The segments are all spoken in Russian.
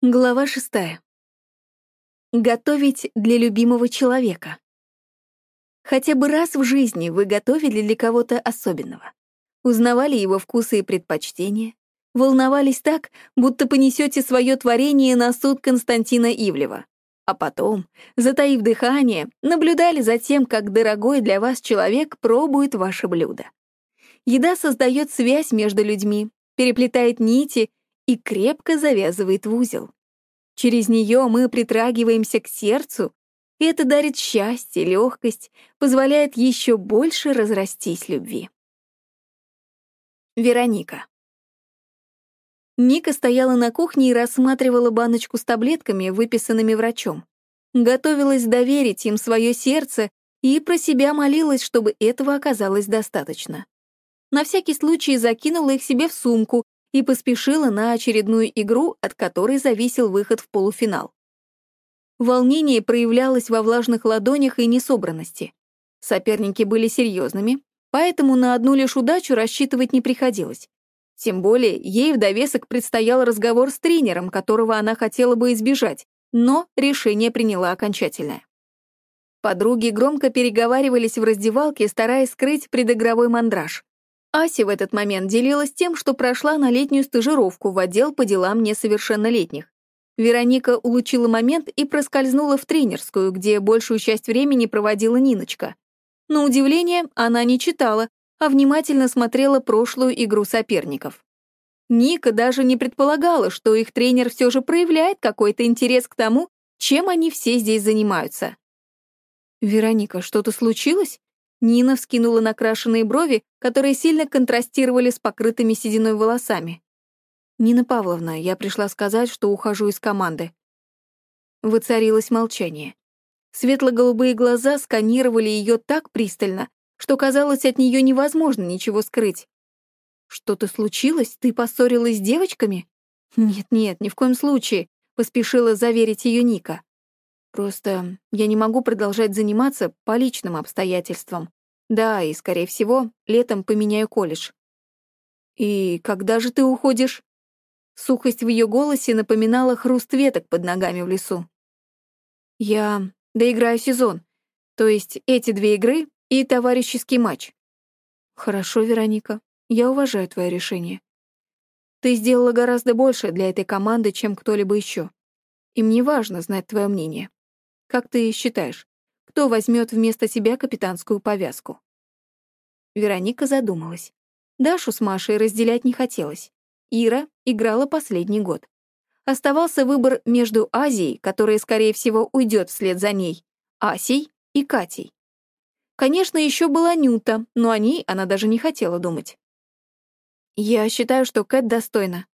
Глава шестая. Готовить для любимого человека. Хотя бы раз в жизни вы готовили для кого-то особенного. Узнавали его вкусы и предпочтения, волновались так, будто понесете свое творение на суд Константина Ивлева. А потом, затаив дыхание, наблюдали за тем, как дорогой для вас человек пробует ваше блюдо. Еда создает связь между людьми, переплетает нити и крепко завязывает в узел. Через нее мы притрагиваемся к сердцу, и это дарит счастье, легкость, позволяет еще больше разрастись любви. Вероника. Ника стояла на кухне и рассматривала баночку с таблетками, выписанными врачом. Готовилась доверить им свое сердце и про себя молилась, чтобы этого оказалось достаточно. На всякий случай закинула их себе в сумку и поспешила на очередную игру, от которой зависел выход в полуфинал. Волнение проявлялось во влажных ладонях и несобранности. Соперники были серьезными, поэтому на одну лишь удачу рассчитывать не приходилось. Тем более ей в довесок предстоял разговор с тренером, которого она хотела бы избежать, но решение приняла окончательное. Подруги громко переговаривались в раздевалке, стараясь скрыть предыгровой мандраж. Ася в этот момент делилась тем, что прошла на летнюю стажировку в отдел по делам несовершеннолетних. Вероника улучила момент и проскользнула в тренерскую, где большую часть времени проводила Ниночка. На удивление, она не читала, а внимательно смотрела прошлую игру соперников. Ника даже не предполагала, что их тренер все же проявляет какой-то интерес к тому, чем они все здесь занимаются. «Вероника, что-то случилось?» Нина вскинула накрашенные брови, которые сильно контрастировали с покрытыми сединой волосами. «Нина Павловна, я пришла сказать, что ухожу из команды». Воцарилось молчание. Светло-голубые глаза сканировали ее так пристально, что казалось, от нее невозможно ничего скрыть. «Что-то случилось? Ты поссорилась с девочками?» «Нет-нет, ни в коем случае», — поспешила заверить ее Ника. Просто я не могу продолжать заниматься по личным обстоятельствам. Да, и, скорее всего, летом поменяю колледж. И когда же ты уходишь? Сухость в ее голосе напоминала хруст веток под ногами в лесу. Я доиграю сезон, то есть эти две игры и товарищеский матч. Хорошо, Вероника, я уважаю твое решение. Ты сделала гораздо больше для этой команды, чем кто-либо еще. И мне важно знать твое мнение. Как ты считаешь, кто возьмет вместо себя капитанскую повязку?» Вероника задумалась. Дашу с Машей разделять не хотелось. Ира играла последний год. Оставался выбор между Азией, которая, скорее всего, уйдет вслед за ней, Асей и Катей. Конечно, еще была Нюта, но о ней она даже не хотела думать. Я считаю, что Кэт достойна.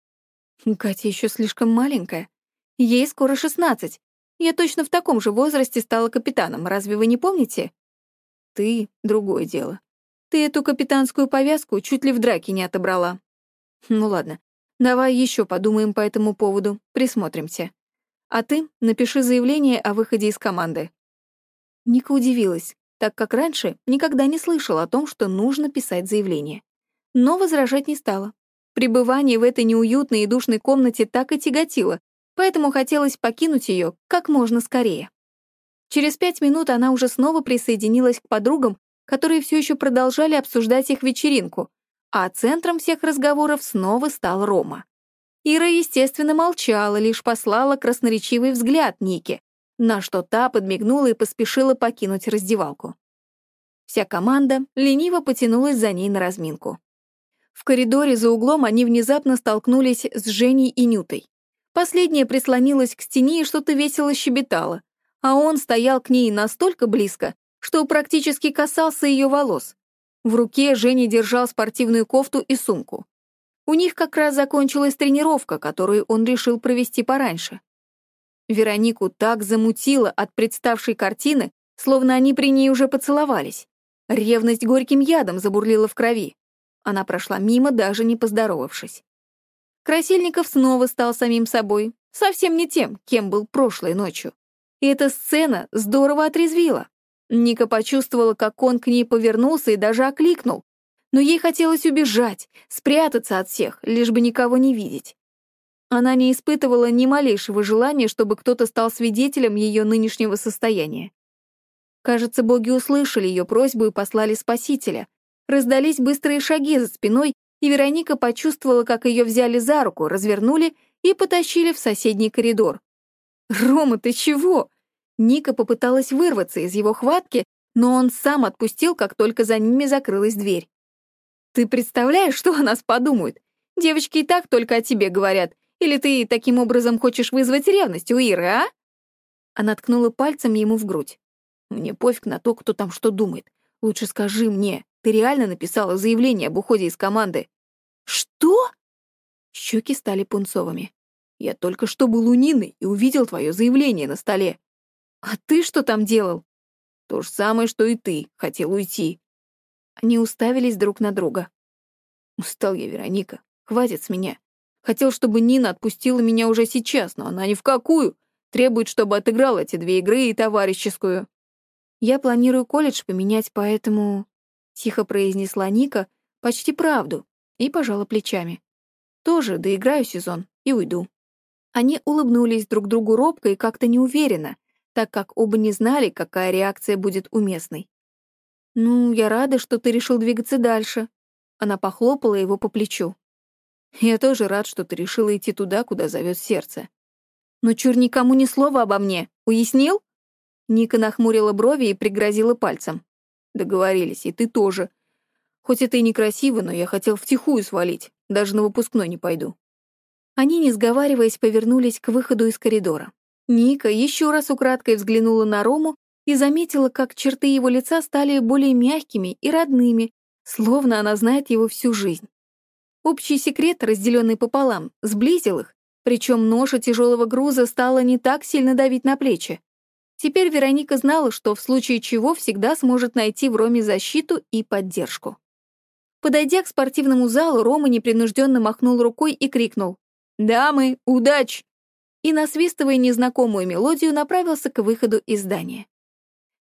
Катя еще слишком маленькая. Ей скоро шестнадцать, я точно в таком же возрасте стала капитаном, разве вы не помните? Ты — другое дело. Ты эту капитанскую повязку чуть ли в драке не отобрала. Ну ладно, давай еще подумаем по этому поводу, присмотримся. А ты напиши заявление о выходе из команды. Ника удивилась, так как раньше никогда не слышала о том, что нужно писать заявление. Но возражать не стала. Пребывание в этой неуютной и душной комнате так и тяготило, поэтому хотелось покинуть ее как можно скорее. Через пять минут она уже снова присоединилась к подругам, которые все еще продолжали обсуждать их вечеринку, а центром всех разговоров снова стал Рома. Ира, естественно, молчала, лишь послала красноречивый взгляд Нике, на что та подмигнула и поспешила покинуть раздевалку. Вся команда лениво потянулась за ней на разминку. В коридоре за углом они внезапно столкнулись с Женей и Нютой. Последняя прислонилась к стене и что-то весело щебетала, а он стоял к ней настолько близко, что практически касался ее волос. В руке Женя держал спортивную кофту и сумку. У них как раз закончилась тренировка, которую он решил провести пораньше. Веронику так замутило от представшей картины, словно они при ней уже поцеловались. Ревность горьким ядом забурлила в крови. Она прошла мимо, даже не поздоровавшись. Красильников снова стал самим собой, совсем не тем, кем был прошлой ночью. И эта сцена здорово отрезвила. Ника почувствовала, как он к ней повернулся и даже окликнул. Но ей хотелось убежать, спрятаться от всех, лишь бы никого не видеть. Она не испытывала ни малейшего желания, чтобы кто-то стал свидетелем ее нынешнего состояния. Кажется, боги услышали ее просьбу и послали спасителя. Раздались быстрые шаги за спиной, и Вероника почувствовала, как ее взяли за руку, развернули и потащили в соседний коридор. «Рома, ты чего?» Ника попыталась вырваться из его хватки, но он сам отпустил, как только за ними закрылась дверь. «Ты представляешь, что о нас подумают? Девочки и так только о тебе говорят. Или ты таким образом хочешь вызвать ревность у Иры, а?» Она ткнула пальцем ему в грудь. «Мне пофиг на то, кто там что думает. Лучше скажи мне, ты реально написала заявление об уходе из команды?» «Что?» Щеки стали пунцовыми. «Я только что был у Нины и увидел твое заявление на столе». «А ты что там делал?» «То же самое, что и ты. Хотел уйти». Они уставились друг на друга. «Устал я, Вероника. Хватит с меня. Хотел, чтобы Нина отпустила меня уже сейчас, но она ни в какую. Требует, чтобы отыграл эти две игры и товарищескую. Я планирую колледж поменять, поэтому...» Тихо произнесла Ника почти правду и пожала плечами. «Тоже доиграю сезон и уйду». Они улыбнулись друг другу робко и как-то неуверенно, так как оба не знали, какая реакция будет уместной. «Ну, я рада, что ты решил двигаться дальше». Она похлопала его по плечу. Я тоже рад, что ты решила идти туда, куда зовет сердце. Но чур никому ни слова обо мне, уяснил? Ника нахмурила брови и пригрозила пальцем. Договорились, и ты тоже. Хоть это и некрасиво, но я хотел втихую свалить, даже на выпускной не пойду. Они, не сговариваясь, повернулись к выходу из коридора. Ника еще раз украдкой взглянула на Рому и заметила, как черты его лица стали более мягкими и родными, словно она знает его всю жизнь. Общий секрет, разделенный пополам, сблизил их, причем ноша тяжелого груза стала не так сильно давить на плечи. Теперь Вероника знала, что в случае чего всегда сможет найти в Роме защиту и поддержку. Подойдя к спортивному залу, Рома непринужденно махнул рукой и крикнул «Дамы, удач!» и, насвистывая незнакомую мелодию, направился к выходу из здания.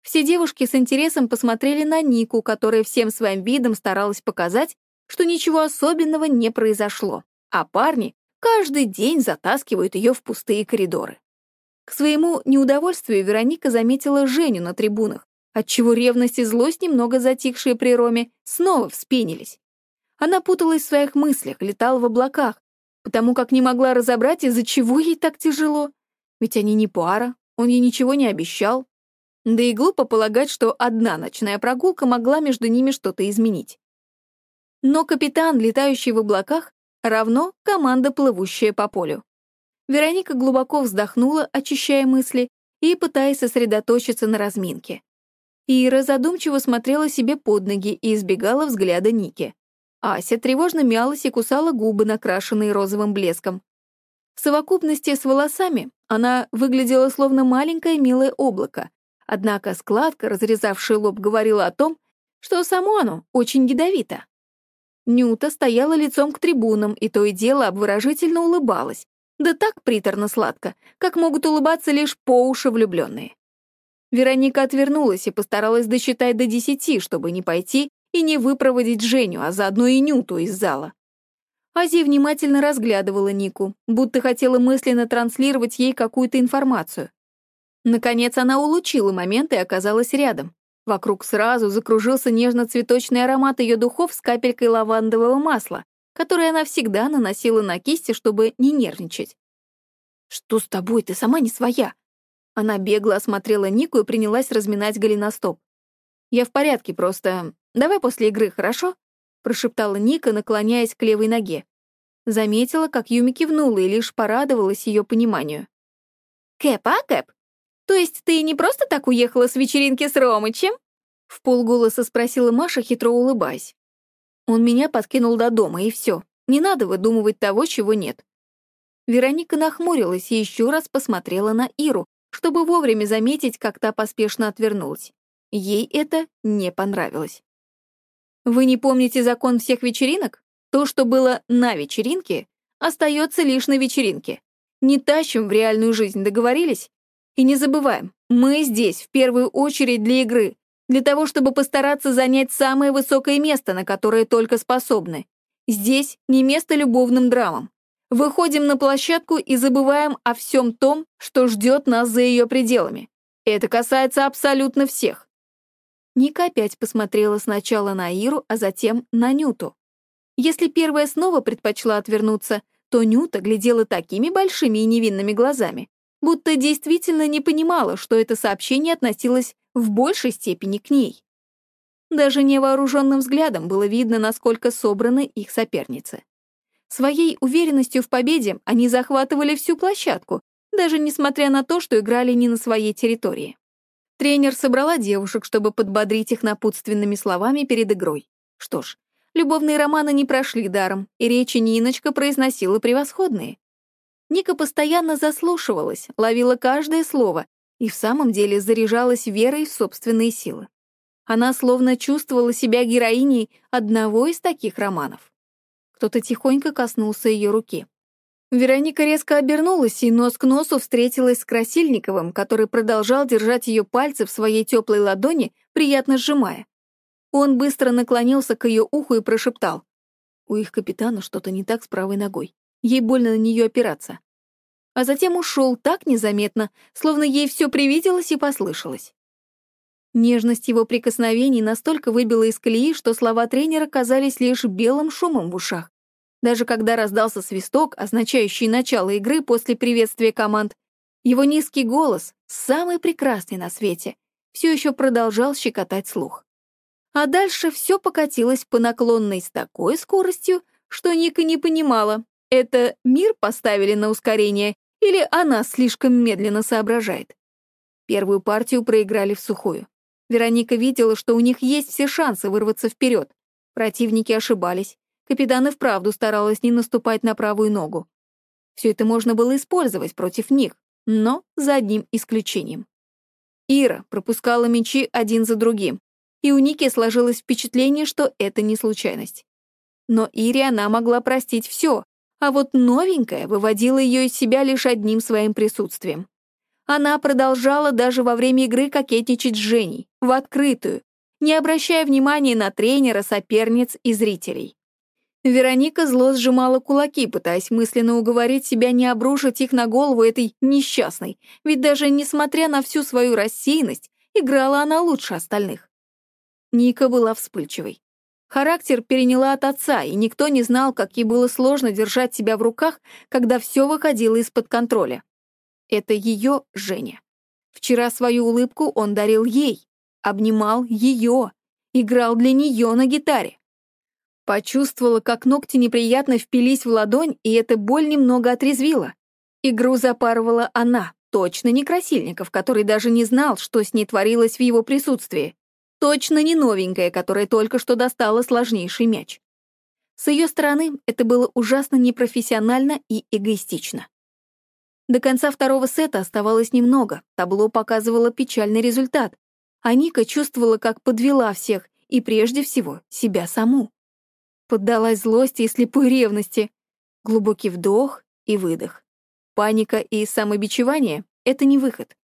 Все девушки с интересом посмотрели на Нику, которая всем своим видом старалась показать, что ничего особенного не произошло, а парни каждый день затаскивают ее в пустые коридоры. К своему неудовольствию Вероника заметила Женю на трибунах, отчего ревность и злость, немного затихшие при Роме, снова вспенились. Она путалась в своих мыслях, летала в облаках, потому как не могла разобрать, из-за чего ей так тяжело. Ведь они не пара, он ей ничего не обещал. Да и глупо полагать, что одна ночная прогулка могла между ними что-то изменить. Но капитан, летающий в облаках, равно команда, плывущая по полю. Вероника глубоко вздохнула, очищая мысли и пытаясь сосредоточиться на разминке. Ира задумчиво смотрела себе под ноги и избегала взгляда Ники. Ася тревожно мялась и кусала губы, накрашенные розовым блеском. В совокупности с волосами она выглядела словно маленькое милое облако, однако складка, разрезавшая лоб, говорила о том, что само оно очень ядовито. Нюта стояла лицом к трибунам и то и дело обворожительно улыбалась. Да так приторно-сладко, как могут улыбаться лишь по уши влюбленные. Вероника отвернулась и постаралась досчитать до десяти, чтобы не пойти и не выпроводить Женю, а заодно и Нюту из зала. Ази внимательно разглядывала Нику, будто хотела мысленно транслировать ей какую-то информацию. Наконец она улучила момент и оказалась рядом. Вокруг сразу закружился нежно-цветочный аромат ее духов с капелькой лавандового масла, которое она всегда наносила на кисти, чтобы не нервничать. «Что с тобой? Ты сама не своя!» Она бегло осмотрела Нику и принялась разминать голеностоп. «Я в порядке, просто... Давай после игры, хорошо?» прошептала Ника, наклоняясь к левой ноге. Заметила, как Юми кивнула и лишь порадовалась ее пониманию. «Кэп, а, Кэп? То есть ты не просто так уехала с вечеринки с Ромычем? В полголоса спросила Маша, хитро улыбаясь. Он меня подкинул до дома, и все. Не надо выдумывать того, чего нет. Вероника нахмурилась и еще раз посмотрела на Иру, чтобы вовремя заметить, как та поспешно отвернулась. Ей это не понравилось. «Вы не помните закон всех вечеринок? То, что было на вечеринке, остается лишь на вечеринке. Не тащим в реальную жизнь, договорились? И не забываем, мы здесь в первую очередь для игры, для того, чтобы постараться занять самое высокое место, на которое только способны. Здесь не место любовным драмам. Выходим на площадку и забываем о всем том, что ждет нас за ее пределами. Это касается абсолютно всех. Ника опять посмотрела сначала на Иру, а затем на Нюту. Если первая снова предпочла отвернуться, то Нюта глядела такими большими и невинными глазами, будто действительно не понимала, что это сообщение относилось в большей степени к ней. Даже невооруженным взглядом было видно, насколько собраны их соперницы. Своей уверенностью в победе они захватывали всю площадку, даже несмотря на то, что играли не на своей территории. Тренер собрала девушек, чтобы подбодрить их напутственными словами перед игрой. Что ж, любовные романы не прошли даром, и речи Ниночка произносила превосходные. Ника постоянно заслушивалась, ловила каждое слово и в самом деле заряжалась верой в собственные силы. Она словно чувствовала себя героиней одного из таких романов. Кто-то тихонько коснулся ее руки. Вероника резко обернулась и нос к носу встретилась с Красильниковым, который продолжал держать ее пальцы в своей теплой ладони, приятно сжимая. Он быстро наклонился к ее уху и прошептал. У их капитана что-то не так с правой ногой. Ей больно на нее опираться. А затем ушел так незаметно, словно ей все привиделось и послышалось. Нежность его прикосновений настолько выбила из колеи, что слова тренера казались лишь белым шумом в ушах. Даже когда раздался свисток, означающий начало игры после приветствия команд, его низкий голос, самый прекрасный на свете, все еще продолжал щекотать слух. А дальше все покатилось по наклонной с такой скоростью, что Ника не понимала, это мир поставили на ускорение или она слишком медленно соображает. Первую партию проиграли в сухую. Вероника видела, что у них есть все шансы вырваться вперед. Противники ошибались. Капитан и вправду старалась не наступать на правую ногу. Все это можно было использовать против них, но за одним исключением. Ира пропускала мячи один за другим, и у Ники сложилось впечатление, что это не случайность. Но Ире она могла простить все, а вот новенькая выводила ее из себя лишь одним своим присутствием. Она продолжала даже во время игры кокетничать с Женей, в открытую, не обращая внимания на тренера, соперниц и зрителей. Вероника зло сжимала кулаки, пытаясь мысленно уговорить себя не обрушить их на голову этой несчастной, ведь даже несмотря на всю свою рассеянность, играла она лучше остальных. Ника была вспыльчивой. Характер переняла от отца, и никто не знал, как ей было сложно держать себя в руках, когда все выходило из-под контроля. Это ее Женя. Вчера свою улыбку он дарил ей, обнимал ее, играл для нее на гитаре. Почувствовала, как ногти неприятно впились в ладонь, и эта боль немного отрезвила. Игру запарывала она, точно не Красильников, который даже не знал, что с ней творилось в его присутствии. Точно не новенькая, которая только что достала сложнейший мяч. С ее стороны это было ужасно непрофессионально и эгоистично. До конца второго сета оставалось немного, табло показывало печальный результат, а Ника чувствовала, как подвела всех, и прежде всего себя саму. Поддалась злости и слепой ревности. Глубокий вдох и выдох. Паника и самобичевание — это не выход.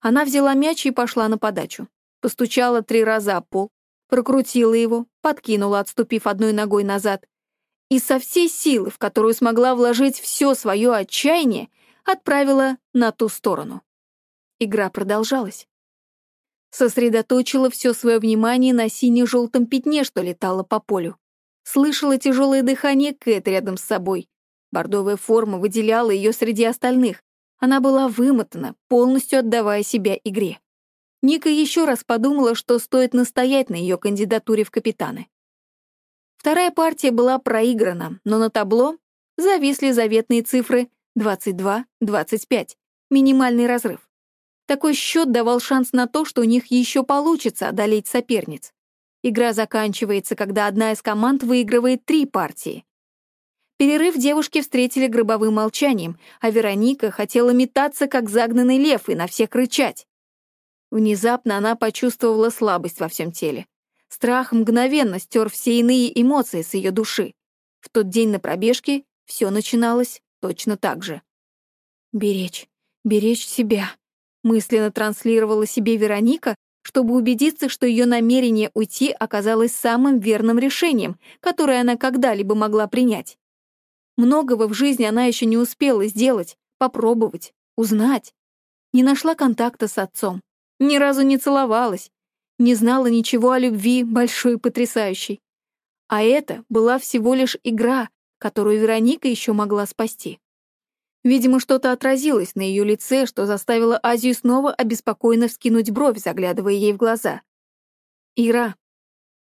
Она взяла мяч и пошла на подачу. Постучала три раза о пол, прокрутила его, подкинула, отступив одной ногой назад. И со всей силы, в которую смогла вложить все свое отчаяние, отправила на ту сторону. Игра продолжалась. Сосредоточила все свое внимание на сине-желтом пятне, что летало по полю. Слышала тяжелое дыхание Кэт рядом с собой. Бордовая форма выделяла ее среди остальных. Она была вымотана, полностью отдавая себя игре. Ника еще раз подумала, что стоит настоять на ее кандидатуре в капитаны. Вторая партия была проиграна, но на табло зависли заветные цифры 22-25. Минимальный разрыв. Такой счет давал шанс на то, что у них еще получится одолеть соперниц. Игра заканчивается, когда одна из команд выигрывает три партии. Перерыв девушки встретили гробовым молчанием, а Вероника хотела метаться, как загнанный лев, и на всех кричать. Внезапно она почувствовала слабость во всем теле. Страх мгновенно стер все иные эмоции с ее души. В тот день на пробежке все начиналось точно так же. «Беречь, беречь себя», — мысленно транслировала себе Вероника, чтобы убедиться, что ее намерение уйти оказалось самым верным решением, которое она когда-либо могла принять. Многого в жизни она еще не успела сделать, попробовать, узнать. Не нашла контакта с отцом, ни разу не целовалась, не знала ничего о любви большой и потрясающей. А это была всего лишь игра, которую Вероника еще могла спасти. Видимо, что-то отразилось на ее лице, что заставило Азию снова обеспокоенно вскинуть бровь, заглядывая ей в глаза. «Ира».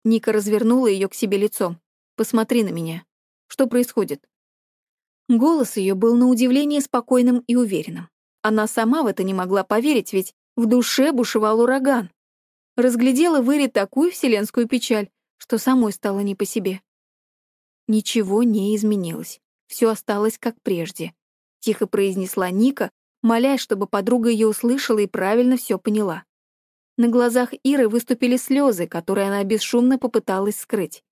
Ника развернула ее к себе лицом. «Посмотри на меня. Что происходит?» Голос ее был на удивление спокойным и уверенным. Она сама в это не могла поверить, ведь в душе бушевал ураган. Разглядела в Ире такую вселенскую печаль, что самой стало не по себе. Ничего не изменилось. Все осталось как прежде. Тихо произнесла Ника, молясь, чтобы подруга ее услышала и правильно все поняла. На глазах Иры выступили слезы, которые она бесшумно попыталась скрыть.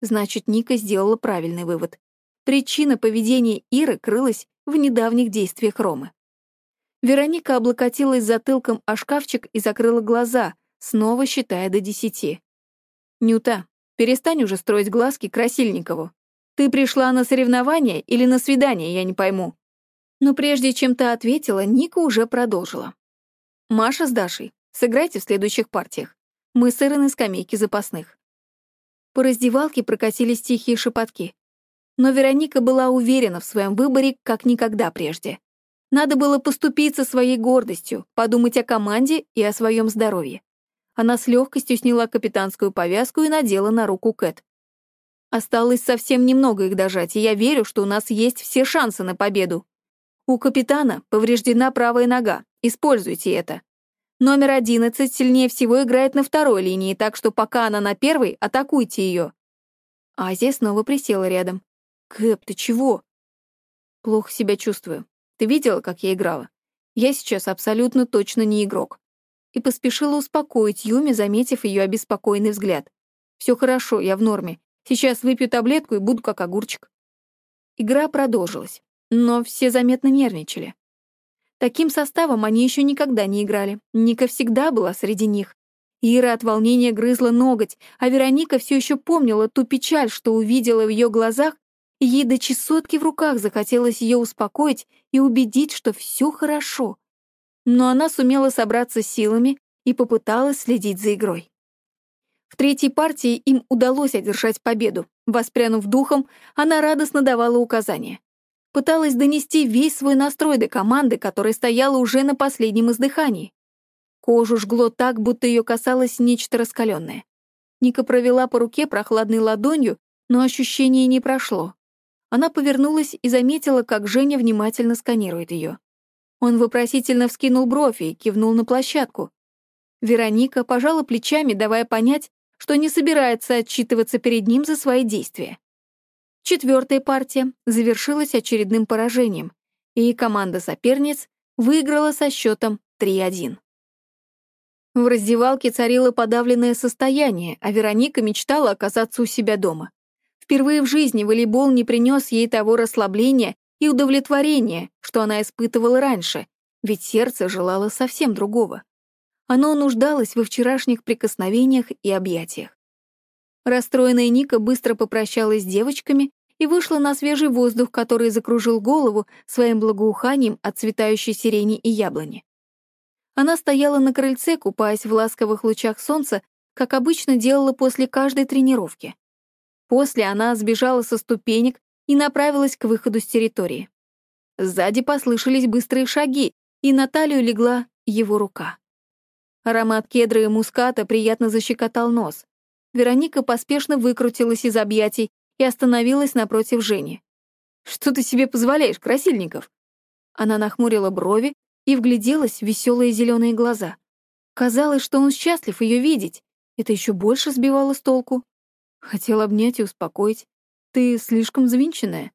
Значит, Ника сделала правильный вывод. Причина поведения Иры крылась в недавних действиях Ромы. Вероника облокотилась затылком о шкафчик и закрыла глаза, снова считая до десяти. «Нюта, перестань уже строить глазки Красильникову. Ты пришла на соревнование или на свидание, я не пойму». Но прежде чем та ответила, Ника уже продолжила. «Маша с Дашей, сыграйте в следующих партиях. Мы с Ирой на скамейке запасных». По раздевалке прокатились тихие шепотки. Но Вероника была уверена в своем выборе, как никогда прежде. Надо было поступиться своей гордостью, подумать о команде и о своем здоровье. Она с легкостью сняла капитанскую повязку и надела на руку Кэт. Осталось совсем немного их дожать, и я верю, что у нас есть все шансы на победу. У капитана повреждена правая нога, используйте это. Номер одиннадцать сильнее всего играет на второй линии, так что пока она на первой, атакуйте ее. Азия снова присела рядом. «Кэп, ты чего?» «Плохо себя чувствую. Ты видела, как я играла? Я сейчас абсолютно точно не игрок». И поспешила успокоить Юми, заметив ее обеспокоенный взгляд. «Все хорошо, я в норме. Сейчас выпью таблетку и буду как огурчик». Игра продолжилась, но все заметно нервничали. Таким составом они еще никогда не играли. Ника всегда была среди них. Ира от волнения грызла ноготь, а Вероника все еще помнила ту печаль, что увидела в ее глазах, Ей до чесотки в руках захотелось ее успокоить и убедить, что все хорошо. Но она сумела собраться силами и попыталась следить за игрой. В третьей партии им удалось одержать победу. Воспрянув духом, она радостно давала указания. Пыталась донести весь свой настрой до команды, которая стояла уже на последнем издыхании. Кожу жгло так, будто ее касалось нечто раскаленное. Ника провела по руке прохладной ладонью, но ощущение не прошло. Она повернулась и заметила, как Женя внимательно сканирует ее. Он вопросительно вскинул бровь и кивнул на площадку. Вероника пожала плечами, давая понять, что не собирается отчитываться перед ним за свои действия. Четвертая партия завершилась очередным поражением, и команда соперниц выиграла со счетом 3-1. В раздевалке царило подавленное состояние, а Вероника мечтала оказаться у себя дома. Впервые в жизни волейбол не принес ей того расслабления и удовлетворения, что она испытывала раньше, ведь сердце желало совсем другого. Оно нуждалось во вчерашних прикосновениях и объятиях. Расстроенная Ника быстро попрощалась с девочками и вышла на свежий воздух, который закружил голову своим благоуханием от цветающей сирени и яблони. Она стояла на крыльце, купаясь в ласковых лучах солнца, как обычно делала после каждой тренировки. После она сбежала со ступенек и направилась к выходу с территории. Сзади послышались быстрые шаги, и на талию легла его рука. Аромат кедра и муската приятно защекотал нос. Вероника поспешно выкрутилась из объятий и остановилась напротив Жени. «Что ты себе позволяешь, Красильников?» Она нахмурила брови и вгляделась в веселые зеленые глаза. Казалось, что он счастлив ее видеть. Это еще больше сбивало с толку. Хотел обнять и успокоить. Ты слишком взвинченная.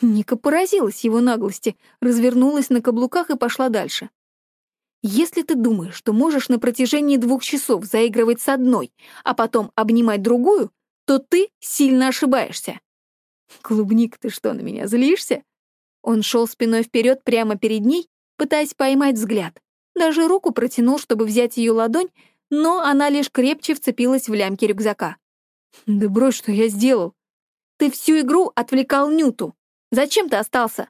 Ника поразилась его наглости, развернулась на каблуках и пошла дальше. Если ты думаешь, что можешь на протяжении двух часов заигрывать с одной, а потом обнимать другую, то ты сильно ошибаешься. Клубник, ты что, на меня злишься? Он шел спиной вперед прямо перед ней, пытаясь поймать взгляд. Даже руку протянул, чтобы взять ее ладонь, но она лишь крепче вцепилась в лямки рюкзака. «Да брось, что я сделал. Ты всю игру отвлекал Нюту. Зачем ты остался?»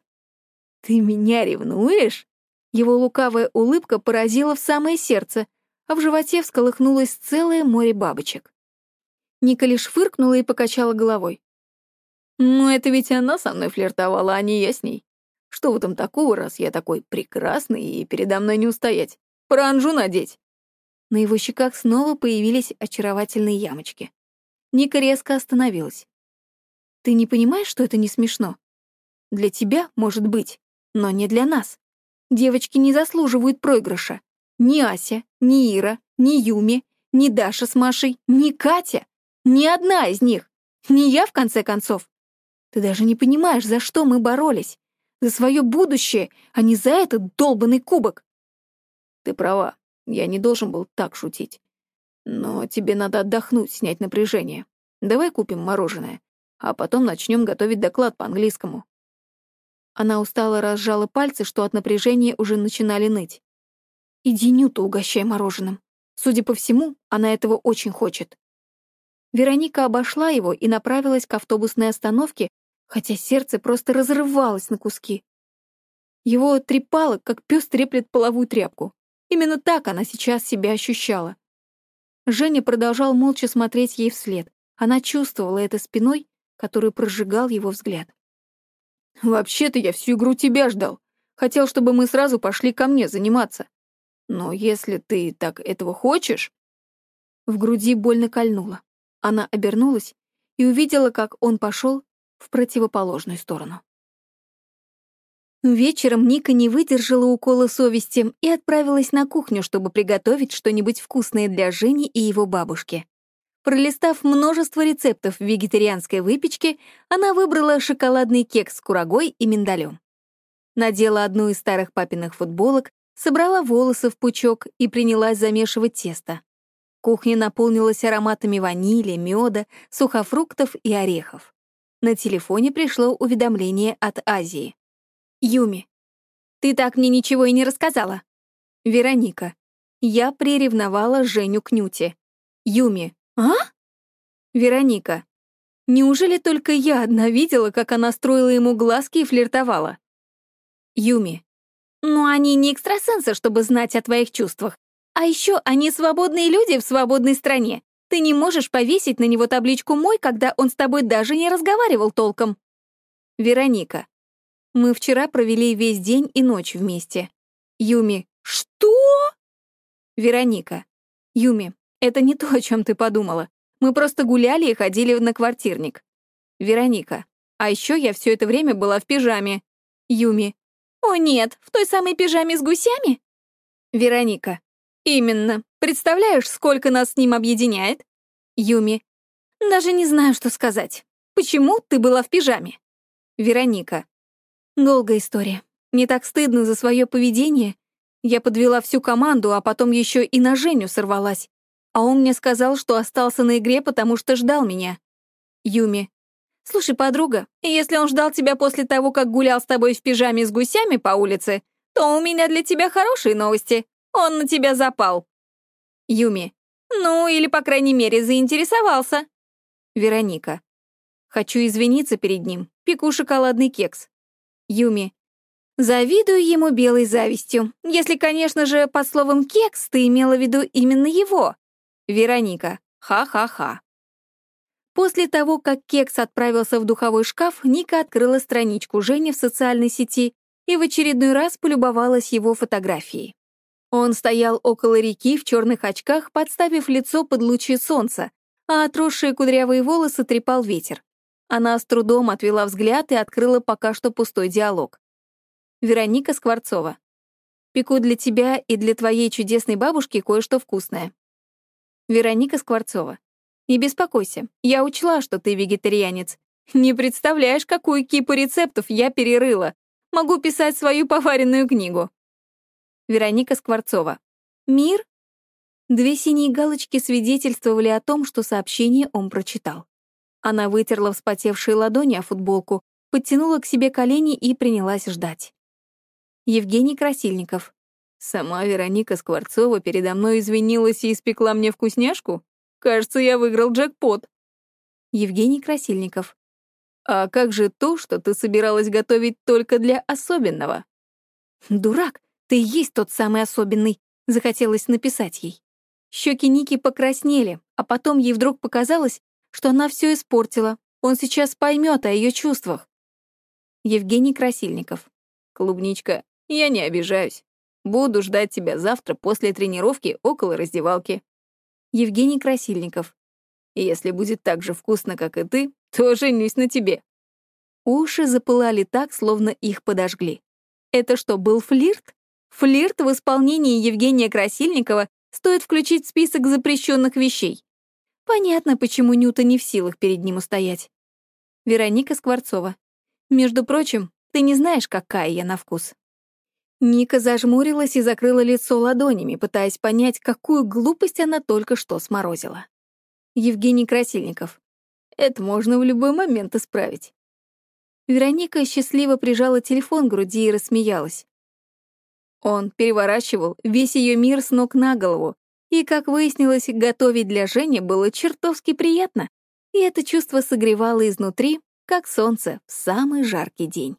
«Ты меня ревнуешь?» Его лукавая улыбка поразила в самое сердце, а в животе всколыхнулось целое море бабочек. Ника лишь фыркнула и покачала головой. «Ну, это ведь она со мной флиртовала, а не я с ней. Что в этом такого, раз я такой прекрасный и передо мной не устоять? Паранжу надеть!» На его щеках снова появились очаровательные ямочки. Ника резко остановилась. «Ты не понимаешь, что это не смешно? Для тебя, может быть, но не для нас. Девочки не заслуживают проигрыша. Ни Ася, ни Ира, ни Юми, ни Даша с Машей, ни Катя. Ни одна из них. Ни я, в конце концов. Ты даже не понимаешь, за что мы боролись. За свое будущее, а не за этот долбанный кубок. Ты права, я не должен был так шутить. Но тебе надо отдохнуть, снять напряжение. Давай купим мороженое, а потом начнем готовить доклад по английскому. Она устало разжала пальцы, что от напряжения уже начинали ныть. «Иди Нюту угощай мороженым. Судя по всему, она этого очень хочет». Вероника обошла его и направилась к автобусной остановке, хотя сердце просто разрывалось на куски. Его трепало, как пес треплет половую тряпку. Именно так она сейчас себя ощущала. Женя продолжал молча смотреть ей вслед. Она чувствовала это спиной, которую прожигал его взгляд. «Вообще-то я всю игру тебя ждал. Хотел, чтобы мы сразу пошли ко мне заниматься. Но если ты так этого хочешь...» В груди больно кольнуло. Она обернулась и увидела, как он пошел в противоположную сторону. Вечером Ника не выдержала укола совести и отправилась на кухню, чтобы приготовить что-нибудь вкусное для Жени и его бабушки. Пролистав множество рецептов вегетарианской выпечки, она выбрала шоколадный кекс с курагой и миндалем. Надела одну из старых папиных футболок, собрала волосы в пучок и принялась замешивать тесто. Кухня наполнилась ароматами ванили, меда, сухофруктов и орехов. На телефоне пришло уведомление от Азии. «Юми, ты так мне ничего и не рассказала». Вероника. Я приревновала Женю к Нюте. Юми. А? Вероника. Неужели только я одна видела, как она строила ему глазки и флиртовала? Юми. Ну, они не экстрасенсы, чтобы знать о твоих чувствах. А еще они свободные люди в свободной стране. Ты не можешь повесить на него табличку «мой», когда он с тобой даже не разговаривал толком. Вероника. Мы вчера провели весь день и ночь вместе. Юми. Что? Вероника. Юми, это не то, о чем ты подумала. Мы просто гуляли и ходили на квартирник. Вероника. А еще я все это время была в пижаме. Юми. О нет, в той самой пижаме с гусями? Вероника. «Именно. Представляешь, сколько нас с ним объединяет?» Юми. «Даже не знаю, что сказать. Почему ты была в пижаме?» Вероника. «Долгая история. Не так стыдно за свое поведение. Я подвела всю команду, а потом еще и на Женю сорвалась. А он мне сказал, что остался на игре, потому что ждал меня». Юми. «Слушай, подруга, если он ждал тебя после того, как гулял с тобой в пижаме с гусями по улице, то у меня для тебя хорошие новости. Он на тебя запал. Юми. Ну, или, по крайней мере, заинтересовался. Вероника. Хочу извиниться перед ним. Пеку шоколадный кекс. Юми. Завидую ему белой завистью. Если, конечно же, под словом «кекс» ты имела в виду именно его. Вероника. Ха-ха-ха. После того, как кекс отправился в духовой шкаф, Ника открыла страничку Жени в социальной сети и в очередной раз полюбовалась его фотографией. Он стоял около реки в черных очках, подставив лицо под лучи солнца, а отросшие кудрявые волосы трепал ветер. Она с трудом отвела взгляд и открыла пока что пустой диалог. Вероника Скворцова. «Пеку для тебя и для твоей чудесной бабушки кое-что вкусное». Вероника Скворцова. «Не беспокойся, я учла, что ты вегетарианец. Не представляешь, какую кипу рецептов я перерыла. Могу писать свою поваренную книгу». Вероника Скворцова. «Мир?» Две синие галочки свидетельствовали о том, что сообщение он прочитал. Она вытерла вспотевшие ладони о футболку, подтянула к себе колени и принялась ждать. Евгений Красильников. «Сама Вероника Скворцова передо мной извинилась и испекла мне вкусняшку? Кажется, я выиграл джекпот». Евгений Красильников. А как же то, что ты собиралась готовить только для особенного? Дурак, ты есть тот самый особенный, захотелось написать ей. Щеки Ники покраснели, а потом ей вдруг показалось, что она все испортила. Он сейчас поймет о ее чувствах. Евгений Красильников. Клубничка, я не обижаюсь. Буду ждать тебя завтра после тренировки около раздевалки. Евгений Красильников. Если будет так же вкусно, как и ты, то женюсь на тебе». Уши запылали так, словно их подожгли. Это что, был флирт? Флирт в исполнении Евгения Красильникова стоит включить в список запрещенных вещей. Понятно, почему Нюта не в силах перед ним устоять. Вероника Скворцова. Между прочим, ты не знаешь, какая я на вкус. Ника зажмурилась и закрыла лицо ладонями, пытаясь понять, какую глупость она только что сморозила. Евгений Красильников. Это можно в любой момент исправить. Вероника счастливо прижала телефон к груди и рассмеялась. Он переворачивал весь ее мир с ног на голову, и, как выяснилось, готовить для Жени было чертовски приятно, и это чувство согревало изнутри, как солнце в самый жаркий день.